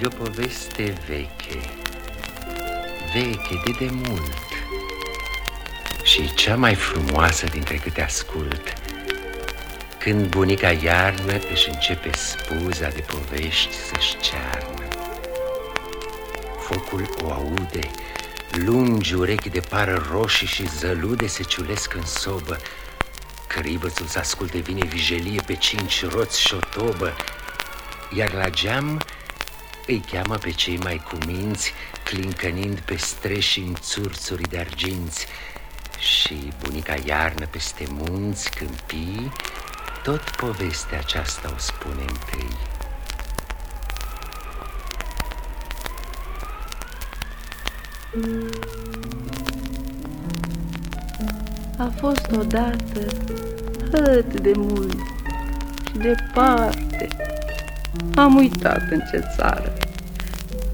E o poveste veche, veche de demult. Și cea mai frumoasă dintre câte ascult Când bunica iarnă își începe spuza de povești să-și cearnă. Focul o aude, lungi urechi de pară roșii și zălude se ciulesc în sobă. Cribățul să asculte vine vijelie pe cinci roți și o tobă Iar la geam îi cheamă pe cei mai cuminți, clincănind pe streși în țurțuri de arginți și bunica iarnă peste munți, câmpii, tot povestea aceasta o spune întâi. A fost odată atât de mult și departe am uitat în ce țară.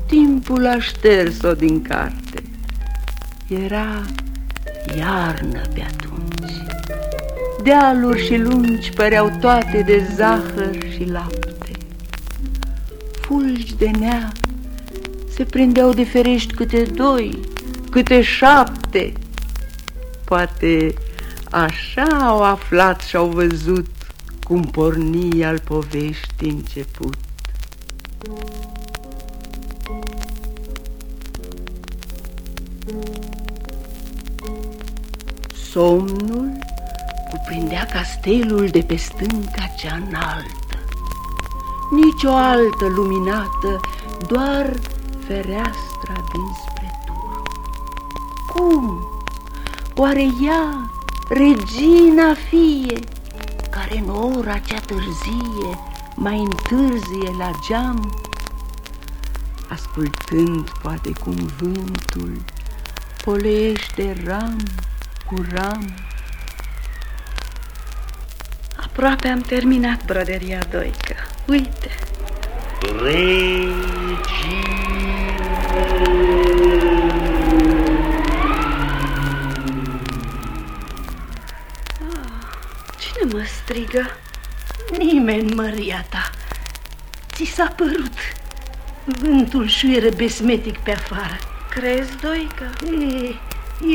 Timpul a șters-o din carte. Era iarnă pe atunci. Dealuri și lungi păreau toate de zahăr și lapte. Fulgi de nea se prindeau de ferești câte doi, câte șapte. Poate așa au aflat și au văzut cum porni al poveștii început. Somnul cuprindea castelul de pe stânca cea înaltă. Nici o altă luminată, doar fereastra dinspre turn. Cum? Oare ea, regina fie, care în ora cea târzie mai întârzie la geam, ascultând poate cum vântul polește ram cu ram. Aproape am terminat broderia Doică. Uite! Regina! Strigă? Nimeni, măria ta. Ți s-a părut. Vântul șuieră besmetic pe afară. Crezi, Doică? E,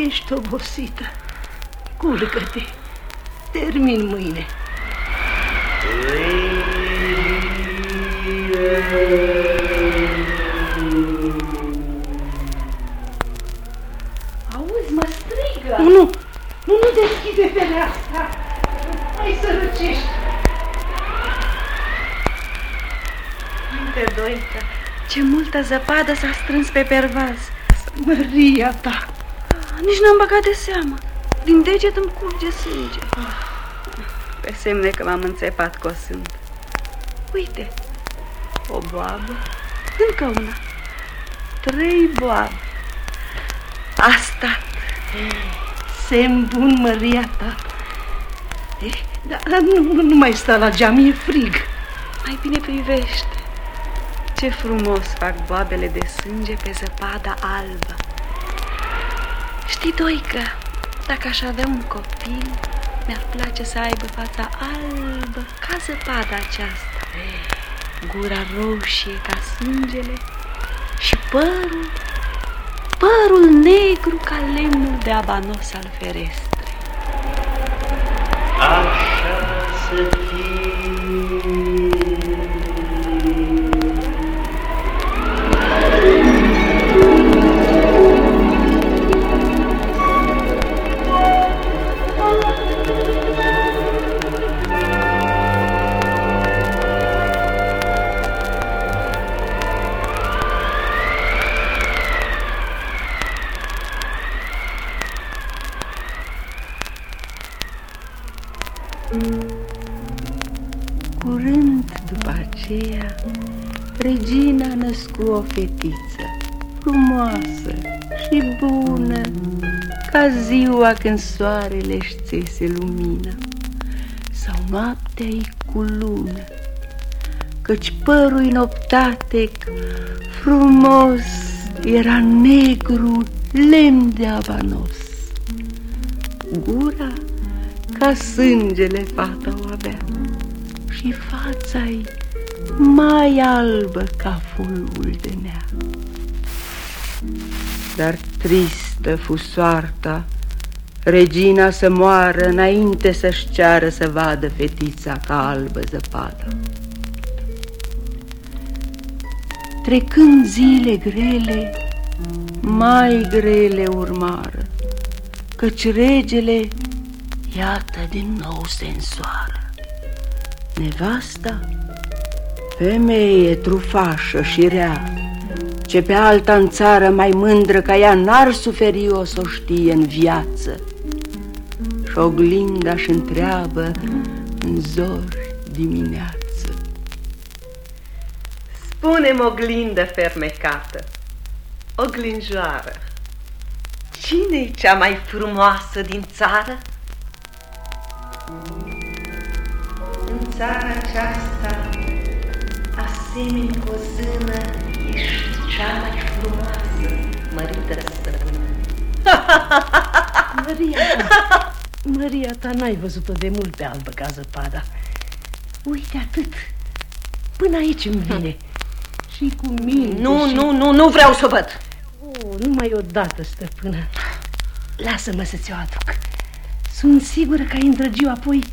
ești obosită. Culcă-te. Termin mâine. Auzi, mă strigă. Nu, nu, nu, nu deschide fereastra. Mai să răcești. Uite, Doică, ce multă zăpadă s-a strâns pe pervaz. Măria ta. Nici n-am băgat de seamă. Din deget îmi curge sânge. Pe semne că m-am înțepat cu o sunt. Uite, o boabă, încă una, trei boabe. Asta, Semn bun, măria ta. Eh, Dar nu, nu, nu mai sta la geam, e frig. mai bine privește. Ce frumos fac boabele de sânge pe zăpada albă. Știi, Doică, dacă aș avea un copil, mi-ar place să aibă fața albă ca zăpada aceasta. Gura roșie ca sângele și părul, părul negru ca lemnul de abanos al ferestrei. Așa să fetiță, frumoasă și bună, ca ziua când soarele își țese lumina, sau noaptea cu lună, căci părul noptatec, frumos, era negru, lemn de avanos. Gura ca sângele fata o avea și fața-i mai albă ca fulgul de nea. Dar tristă fu soarta, regina să moară înainte să-și ceară să vadă fetița ca albă zăpadă. Trecând zile grele, mai grele urmară, căci regele, iată, din nou se însoară. Nevasta, femeie trufașă și rea, ce pe alta în țară mai mândră ca ea n-ar suferi o să o știe în viață. Și oglinda și întreabă în zori dimineață. Spune-mi oglindă fermecată, oglinjoară, cine-i cea mai frumoasă din țară? În țara aceasta, asemeni cu o zână, ești cea mai frumoasă, mărită stăpână. Maria ta, Maria ta n-ai văzut-o de mult pe albă ca zăpada. Uite atât, până aici îmi vine. Și cu mine. Nu, și... nu, nu, nu vreau să o văd. Oh, numai odată, stăpână. Lasă-mă să ți-o aduc. Sunt sigură că ai îndrăgiu apoi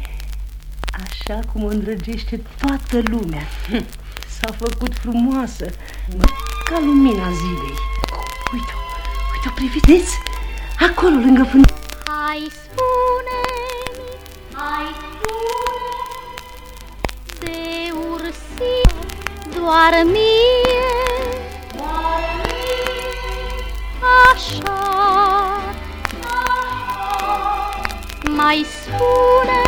așa cum o îndrăgește toată lumea. S-a făcut frumoasă, ca lumina zilei. Uite-o, uite-o, priviți? Acolo, lângă fânt. Hai spune hai spune de ursit doar mie, doar mie, așa, așa. Mai spune,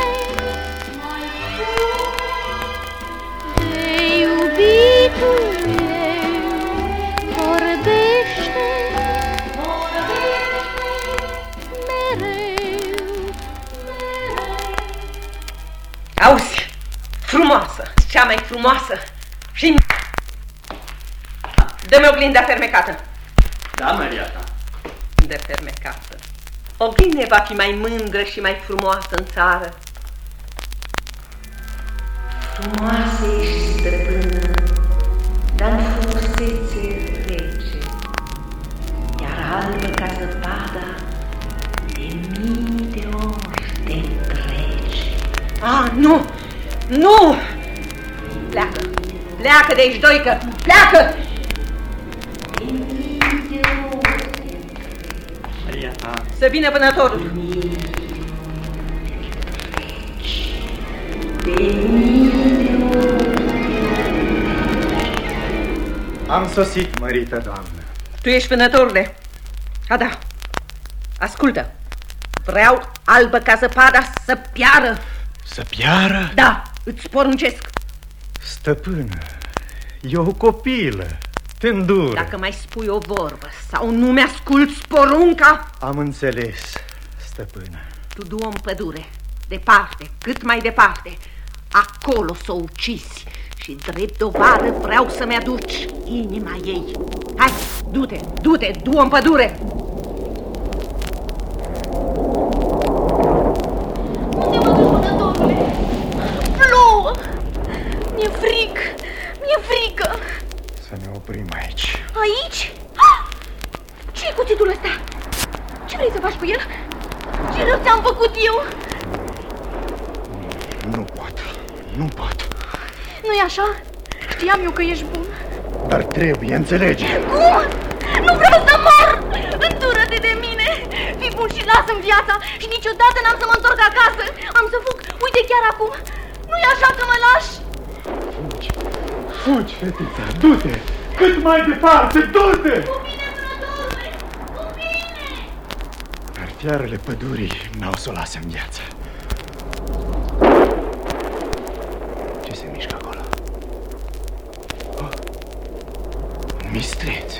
frumoasă, cea mai frumoasă și... Dă-mi oglinda fermecată. Da, Maria ta. De fermecată. Oglinde va fi mai mândră și mai frumoasă în țară. Frumoasă ești stăpână, dar în frumusețe rece, iar albă ca zăpada, de mii de ori te întrece. Ah, nu! Nu! Pleacă! Pleacă de aici, doică! Pleacă! Maria ta. Să vină vânătorul! Am sosit, mărită doamnă. Tu ești vânătorule. A, da. Ascultă. Vreau albă ca zăpada să piară. Să piară? Da, îți poruncesc. Stăpână, e o copilă, tândură. Dacă mai spui o vorbă sau nu mi-asculți porunca, Am înțeles, stăpână. tu du-o în pădure, departe, cât mai departe. Acolo să o ucizi și drept dovadă vreau să-mi aduci inima ei. Hai, du-te, du-te, du-o în pădure. Unde mă duci, vânătorule? Plouă! Mi-e fric! Mi-e frică! Să ne oprim aici. Aici? Ah! ce e cuțitul ăsta? Ce vrei să faci cu el? Ce rău ți-am făcut eu? Nu pot, nu pot. Nu-i așa? Știam eu că ești bun. Dar trebuie, înțelege. Cum? Nu vreau să mor! Îndură-te de mine! Fii bun și lasă-mi viața și niciodată n-am să mă întorc acasă. Am să fug, uite chiar acum. Nu-i așa că mă lași? Fugi, fugi, fetița, du-te! Cât mai departe, du-te! Cu bine, vânătorule! Cu bine! Dar fiarele pădurii n-au să o lase în viață. Ce se mișcă acolo? Oh, un mistreț.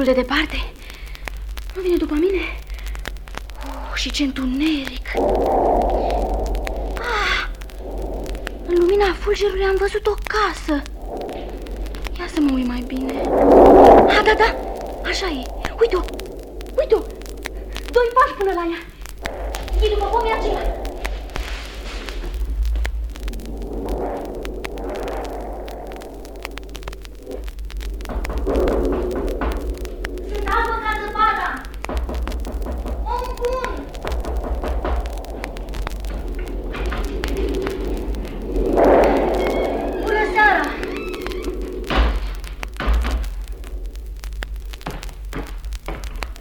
Destul de departe? Nu vine după mine? Oh, și ce întuneric! Ah, în lumina fulgerului am văzut o casă. Ia să mă uit mai bine. Ah, da, da, așa e. Uite-o, uite-o. Doi pași până la ea.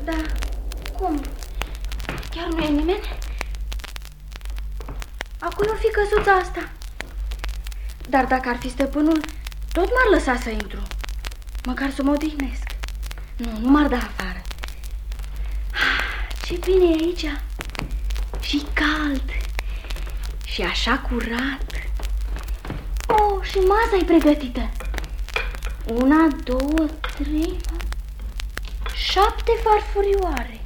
Da, cum? Chiar nu e nimeni? A cui o fi căsuța asta? Dar dacă ar fi stăpânul, tot m-ar lăsa să intru. Măcar să mă odihnesc. Nu, nu m-ar da afară. Ah, Ce bine e aici. Și cald. Și așa curat. Oh, și masa e pregătită. Una, două, trei, șapte farfurioare.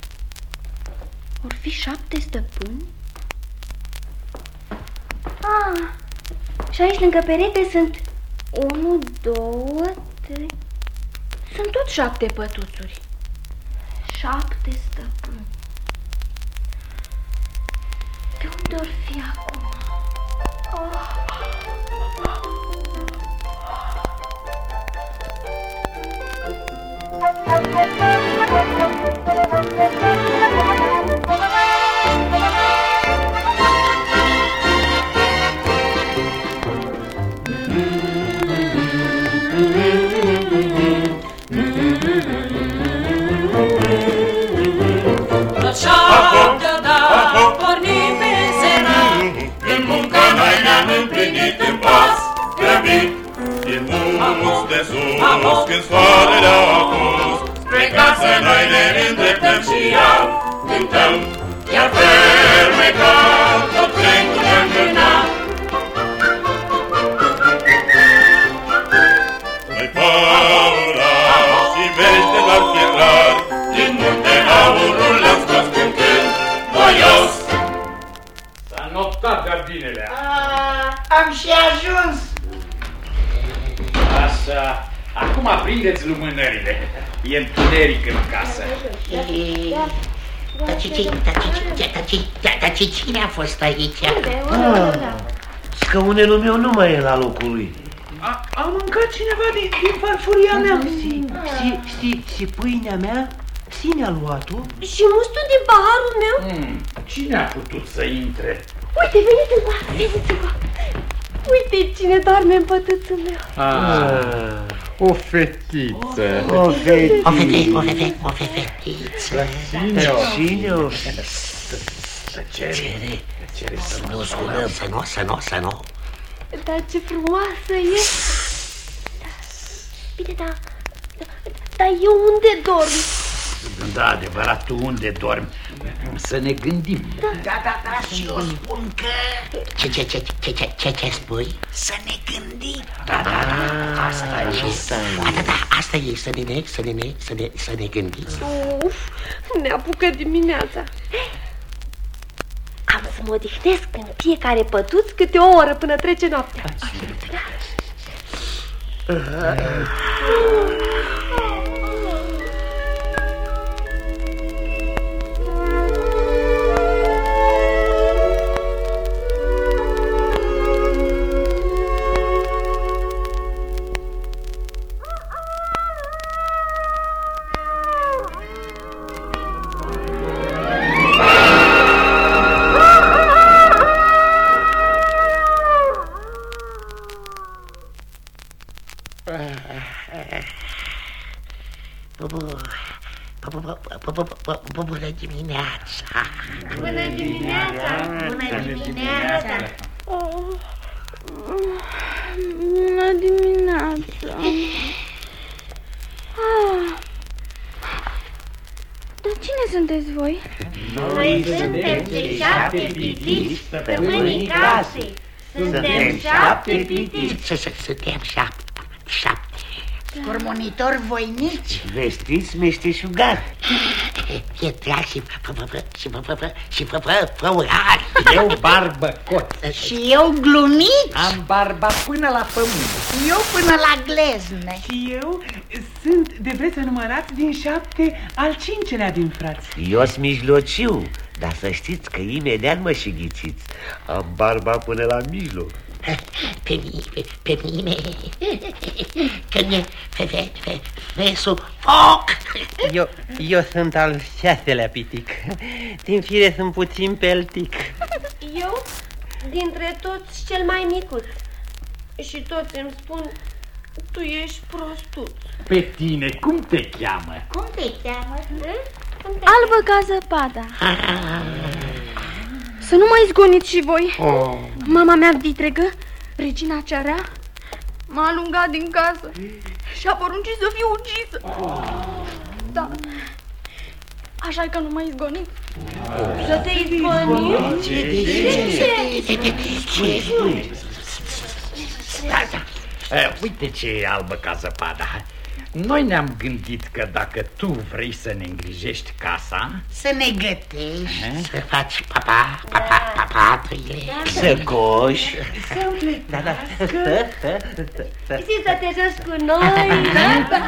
Or fi șapte stăpâni? Ah, și aici lângă perete sunt unu, două, trei... Sunt tot șapte pătuțuri. Șapte stăpâni. De unde or fi acum? Oh. Așa cine a fost aici? Scaunelul meu nu mai e la locul lui. A, a mâncat cineva din, din farfuria mea. Și, și, și, și pâinea mea? Cine a luat-o? Și mustul din paharul meu? Hmm, cine a putut să intre? Uite, veniți încoa, veniți încoa. Uite cine doarme în pătuțul meu. Ah, o fetiță. O fetiță. O fete, o fete, o fetiță. Cine o Tăcere, tăcere să Nu sculăm, să nu, să nu, să nu. Dar ce frumoasă e. Bine, dar... Dar eu unde dorm? Da, adevărat, tu unde dormi? Să ne gândim. Da, da, da, și eu spun că... Ce, ce, ce, ce, ce, ce, ce spui? Să ne gândim. Da, da, da, asta e. Da, da, da, asta e, să ne, să ne, să ne, să ne gândim. Uf, ne apucă dimineața. Am să mă odihnesc în fiecare pătuț câte o oră până trece noaptea. Bună dimineața! Bună dimineața! Bună dimineața! Bună dimineața! Ah. Dar cine sunteți voi? Noi suntem cei șapte pitici stăpânii casei. Suntem șapte pitici. Suntem șapte, șapte, Cormonitor voinici. Vestiți meșteșugar. Pietra și făfăfă și făfăfă și făfă făurari. Eu barbă cot. Și eu glumit. Am barba până la pământ. Eu până la glezne. Și eu sunt, de vreți să numărați, din șapte al cincelea din frați. Eu sunt mijlociu, dar să știți că imediat mă și ghițiți. Am barba până la mijloc. Pe mine, pe, pe mine, că mi-e fe, fe, fe, fesul foc. Eu, eu sunt al șaselea pitic. Din fire sunt puțin peltic. Eu, dintre toți, cel mai micuț. Și toți îmi spun, tu ești prostuț. Pe tine, cum te cheamă? Cum te cheamă? Albă ca zăpada. Să nu mai zgoniți și voi. Oh. Mama mea vitregă, regina cearea, m-a alungat din casă și a poruncit să fiu ucisă. Da. Așa că nu mai zgoniți. Să te izgonim? Da, da. Uh, uite ce e albă ca zăpada. Noi ne-am gândit că dacă tu vrei să ne îngrijești casa... Să ne gătești, să faci papa, papa, papatuile. Să coși. Să îmi Da, da. Și să te joci cu noi, da?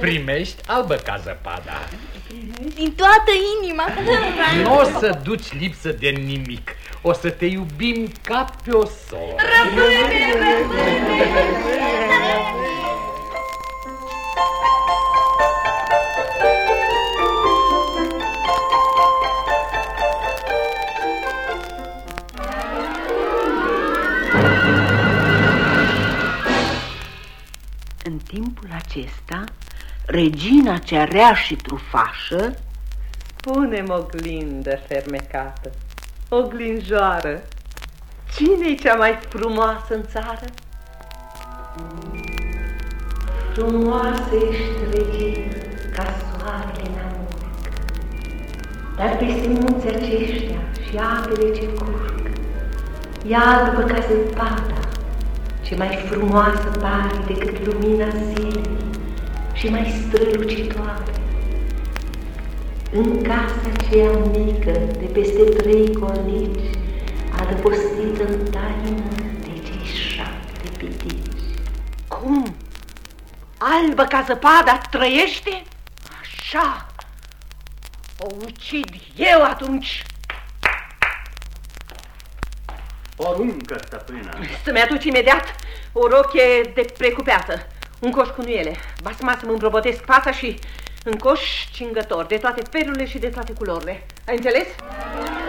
Primești albă ca zăpada. Din toată inima. Nu o să duci lipsă de nimic. O să te iubim ca pe o soră. Rămâne, rămâne! În timpul acesta, regina cearea și trufașă Spune-mi oglindă fermecată, oglinjoară, cine-i cea mai frumoasă în țară? Frumoasă ești, regină, ca soarele în amurg, dar peste munți aceștia și apele ce curg, e albă ca zăpada, ce mai frumoasă pare decât lumina zilei și mai strălucitoare. În casa aceea mică, de peste trei cornici, adăpostită în taină de cei șapte pitici. Cum? Albă ca zăpada trăiește? Așa! O ucid eu atunci! Poruncă, stăpână. Să-mi aduci imediat o roche de precupeată, un coș cu nuiele. Basma să-mi îmbrobotesc fața și în coș cingător, de toate felurile și de toate culorile. Ai înțeles? Să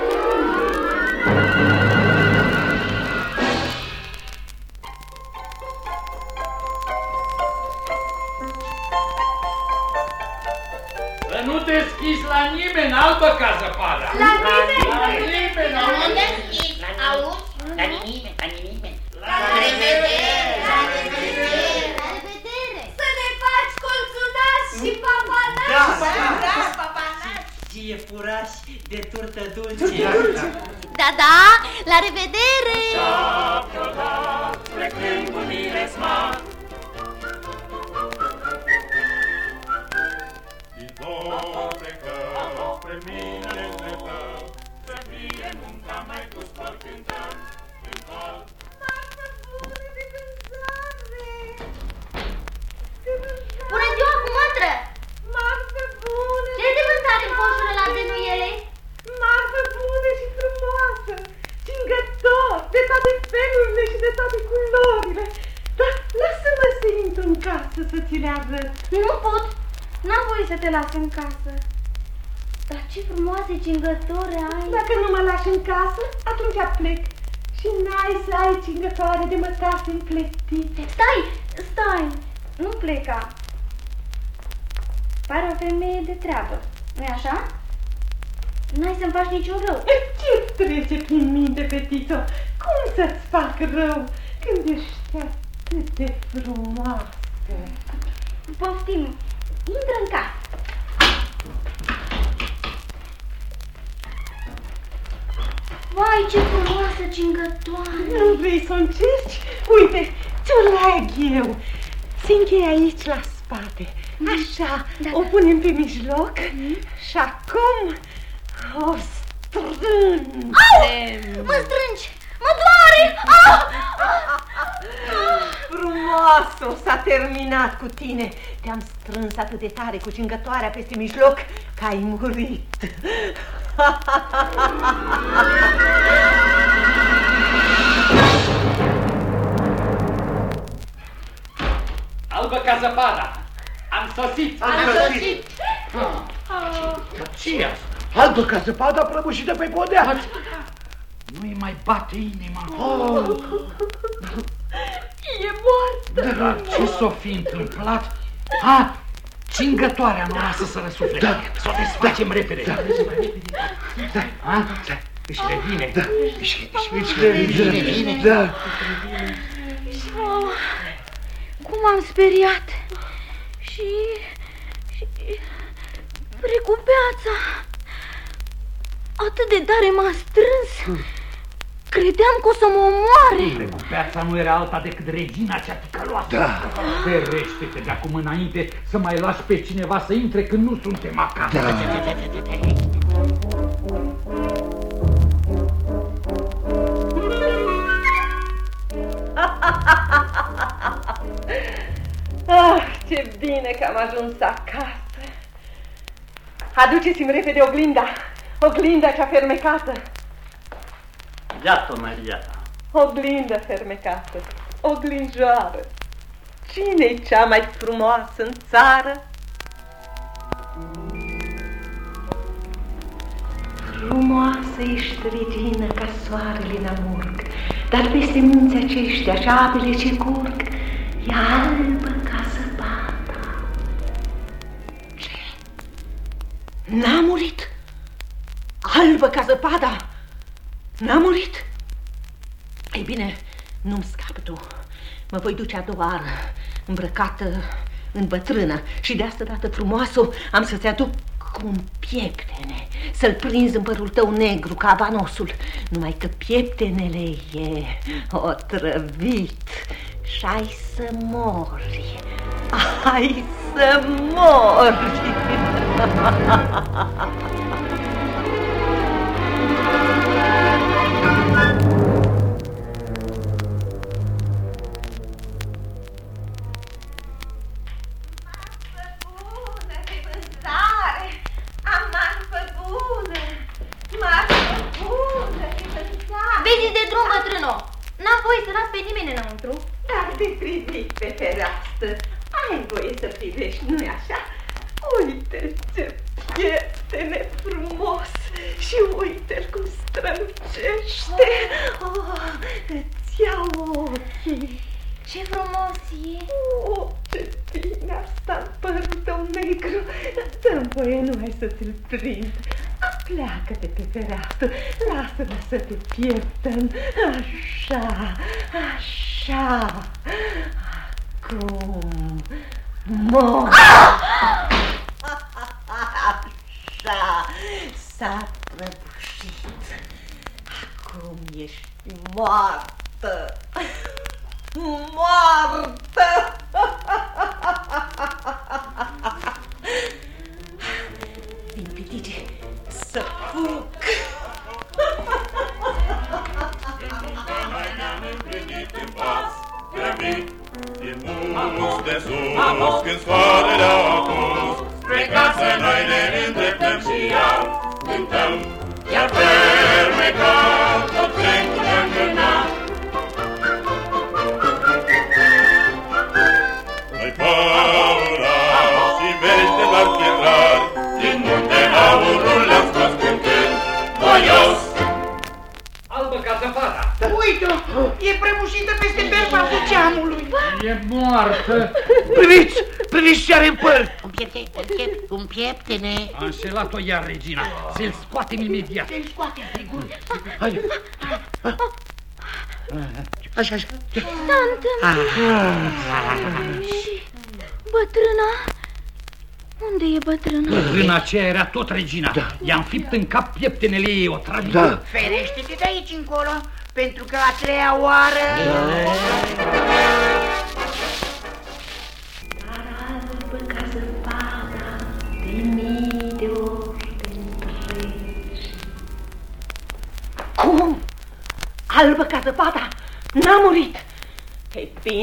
să ți le arăt. Nu pot, n-am voie să te las în casă. Dar ce frumoase cingători ai! Dacă nu mă lași în casă, atunci plec. Și n-ai să ai cingătoare de mătase împletite. Stai, stai, nu pleca. Pare o femeie de treabă, nu-i așa? N-ai să-mi faci niciun rău. Ce trece prin minte, fetițo? Cum să-ți fac rău când ești atât de frumoasă? Poftim, intră în casă. Vai, ce frumoasă cingătoare! Nu vrei să o încerci? Uite, ți-o leg eu. Se se încheie aici la spate. Așa, o punem pe mijloc și acum o strângem. Au! Mă strângi! Mă doare! Ah! Frumoasă, s-a terminat cu tine. Te-am strâns atât de tare cu cingătoarea peste mijloc că ai murit. Albă ca zăpada! Am sosit! Am sosit! ce asta? Albă ca zăpada prăbușită pe podea. Nu-i mai bate inima. Oh. E moartă! Dar ce s-o fi întâmplat? Ha! Cingătoarea nu lasă să răsufle. Da. Să o desfacem repede. Da. Da. Ha? Da. Își revine. Da. Își, își, își revine. Da. Oh, cum am speriat. Și... și... Precupeața. Atât de tare m-a strâns. Credeam că o să mă omoare. Precupeața nu era alta decât regina cea ticăloasă. Da. Ferește-te de acum înainte să mai lași pe cineva să intre când nu suntem acasă. Da. Ah, ce bine că am ajuns acasă. Aduceți-mi repede oglinda, oglinda cea fermecată. Iată, Maria. Oglinda fermecată, oglinjoară. Cine-i cea mai frumoasă în țară? Frumoasă ești, regină, ca soarele în amurg, dar peste munții aceștia și apele ce curg, e albă ca zăpada. Ce? N-a murit? Albă ca zăpada? N-a murit? Ei bine, nu-mi scap tu. Mă voi duce a doua oară, îmbrăcată în bătrână și de asta dată frumoasă am să-ți aduc cu un pieptene, să-l prinzi în părul tău negru ca avanosul, numai că pieptenele e otrăvit și ai să mori, ai să mori. Pleacă-te pe fereastră, lasă-mă să te pieptăn. Așa, așa. Acum, mor. Așa, s-a prăbușit. Acum ești moartă. Moartă! Din munți de sus, când soarele a pus, spre casă noi ne îndreptăm și iar cântăm, iar fermecat ca zăpada! Uite-o, e prăbușită peste berbatul geamului. E moartă! Priviți, priviți ce are în păr. Un piepte, un piepte, un pieptene. A înșelat-o iar regina. Să-l scoatem imediat. Să-l scoatem, sigur. Haide. Așa, așa. Tante, și bătrâna? Unde e bătrâna? Bătrâna aceea era tot regina. Da. I-am înfipt în cap pieptenele ei, o tragi. Da. Ferește-te de aici încolo, pentru că a treia oară... Da. Cum? Albă ca zăpada? N-a murit! Ei bine,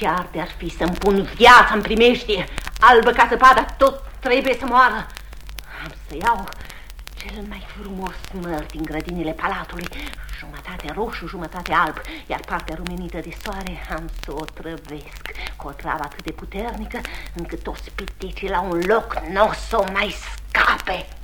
chiar de-ar fi să-mi pun viața în primeștie, albă ca zăpada, tot trebuie să moară. Am să iau cel mai frumos măr din grădinile palatului, jumătate roșu, jumătate alb, iar partea rumenită de soare am să o trăvesc cu o travă atât de puternică încât toți piticii la un loc nu o să o mai scape.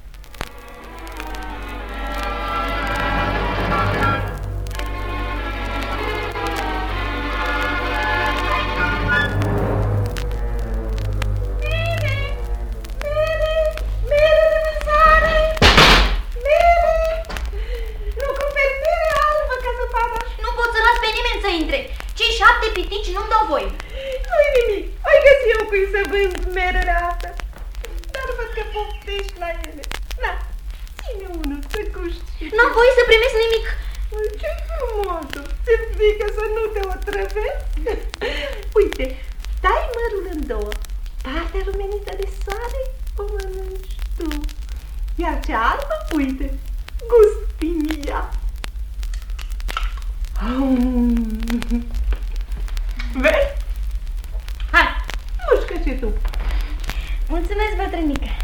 Și tu. Mulțumesc, bătrânică.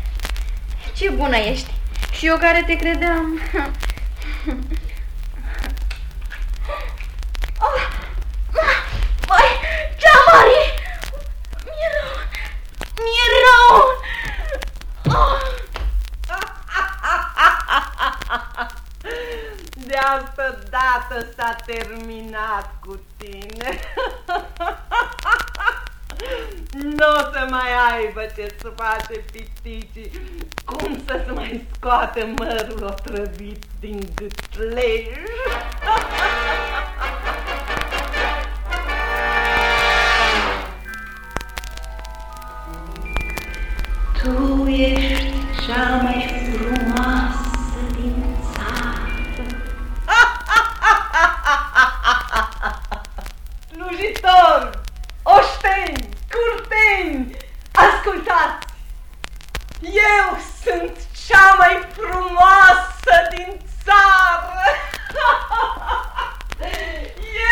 Ce bună ești. Și eu care te credeam... Oh, Vai, ce mare! Mi-e rău! Mi-e rău! Oh. De asta dată s-a terminat cu tine. Nu o să mai aibă ce să face piticii. Cum să se mai scoate mărul otrăvit din gâtlej? Eu sunt cea mai frumoasă din țară!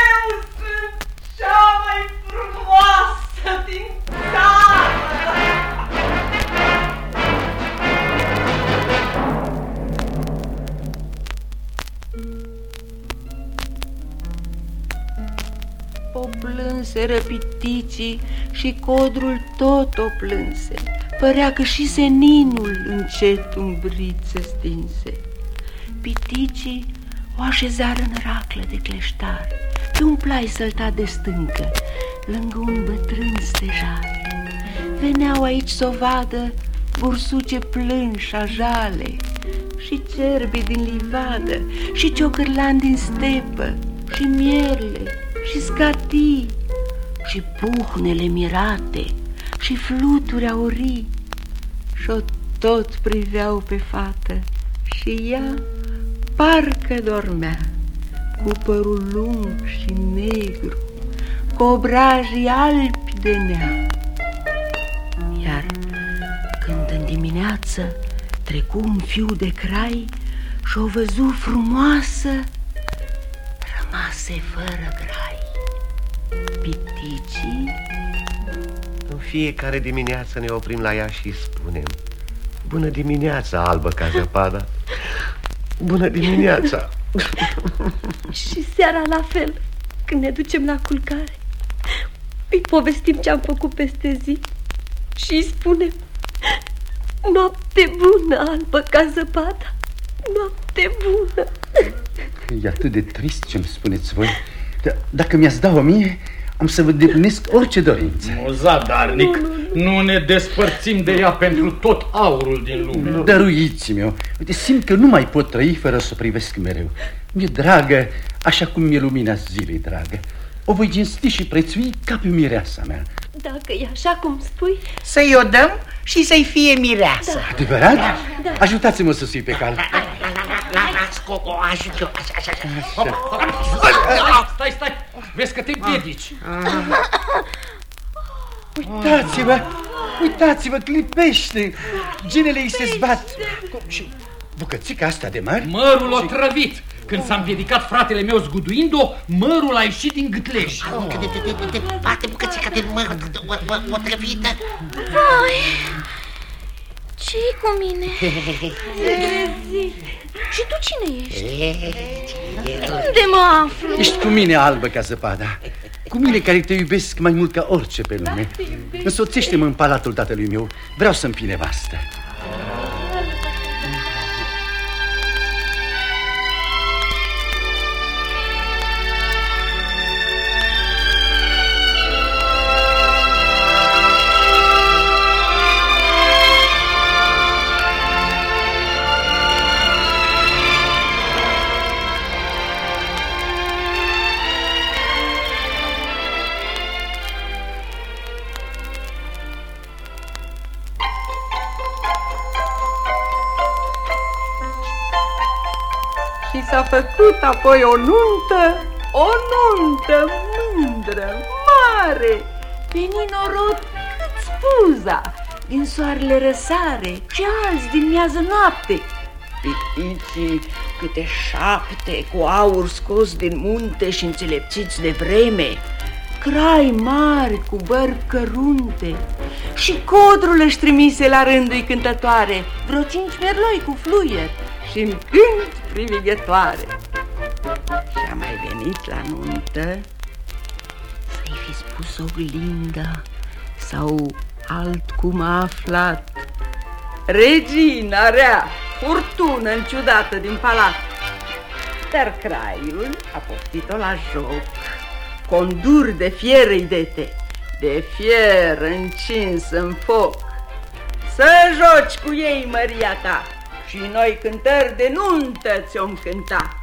Eu sunt cea mai frumoasă din țară! O plânseră piticii și codrul tot o plânse. Părea că și seninul încet un brițe stinse. Piticii o așezară în raclă de cleștar, pe un plai săltat de stâncă, lângă un bătrân stejar. Veneau aici să o vadă bursuce plânși jale și cerbi din livadă și ciocârlan din stepă și mierle și scatii și puhnele mirate și fluturi aurii și-o tot priveau pe fată și ea parcă dormea cu părul lung și negru, cu obrajii albi de nea. Iar când în dimineață trecu un fiu de crai și o văzu frumoasă, rămase fără grai. Piticii În fiecare dimineață ne oprim la ea și spunem Bună dimineața, albă ca zăpada Bună dimineața Și seara la fel, când ne ducem la culcare, îi povestim ce am făcut peste zi și îi spunem Noapte bună, albă ca zăpada, noapte bună. E atât de trist ce-mi spuneți voi. Dar dacă mi-ați da o mie, am să vă deplinesc orice dorință. O zadarnic, nu, nu, nu. nu ne despărțim de ea pentru tot aurul din lume. Dăruiți-mi-o. Uite, simt că nu mai pot trăi fără să o privesc mereu. Mi-e dragă, așa cum mi-e lumina zilei dragă. O voi cinsti și prețui ca pe mireasa mea. Dacă e așa cum spui... Să-i o dăm și să-i fie mireasă. Da. Adevărat? Da, da. Ajutați-mă să sui pe cal. Las, Coco, ajut eu. Așa, așa, așa. Stai, stai, vezi că te împiedici. Uitați-vă, uitați-vă, clipește. Genele îi se zbat. Și bucățica asta de mare? Mărul otrăvit, Când s-a împiedicat fratele meu zguduind-o, mărul a ieșit din gâtlej. Aruncă de, de, de, de parte bucățica de măr o, o, o trăvită. Vai, ce cu mine? Și tu cine ești? Unde mă aflu? Ești cu mine, albă ca zăpada. Cu mine care te iubesc mai mult ca orice pe lume. Însoțește-mă în palatul tatălui meu. Vreau să-mi fii nevastă. Apoi o nuntă, o nuntă mândră, mare, veni norod cât spuza, din soarele răsare, ce alți din miază noapte. Piticii câte șapte cu aur scos din munte și înțelepțiți de vreme, crai mari cu băr cărunte și codrul își trimise la rândul cântătoare, vreo cinci merloi cu fluier și în cânt privighetoare. Și a mai venit la nuntă să-i fi spus oglinda sau altcum a aflat. Regina rea, furtună înciudată din palat. Dar craiul a poftit-o la joc, conduri de fier îi dete, de fier încins în foc. Să joci cu ei, măria ta, și noi cântări de nuntă ți-om cânta.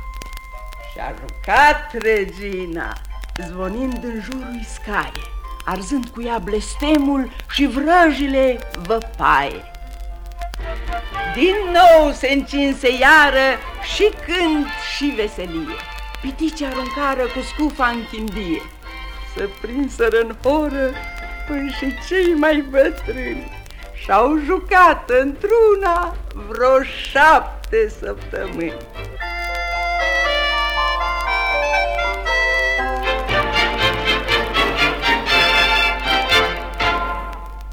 Și-a jucat regina, zvonind în jurul scaie, arzând cu ea blestemul și vrăjile văpaie. Din nou se încinse iară și cânt și veselie. Pitici aruncară cu scufa în chindie. Se prinseră în horă până și cei mai bătrâni și-au jucat într-una vreo șapte săptămâni.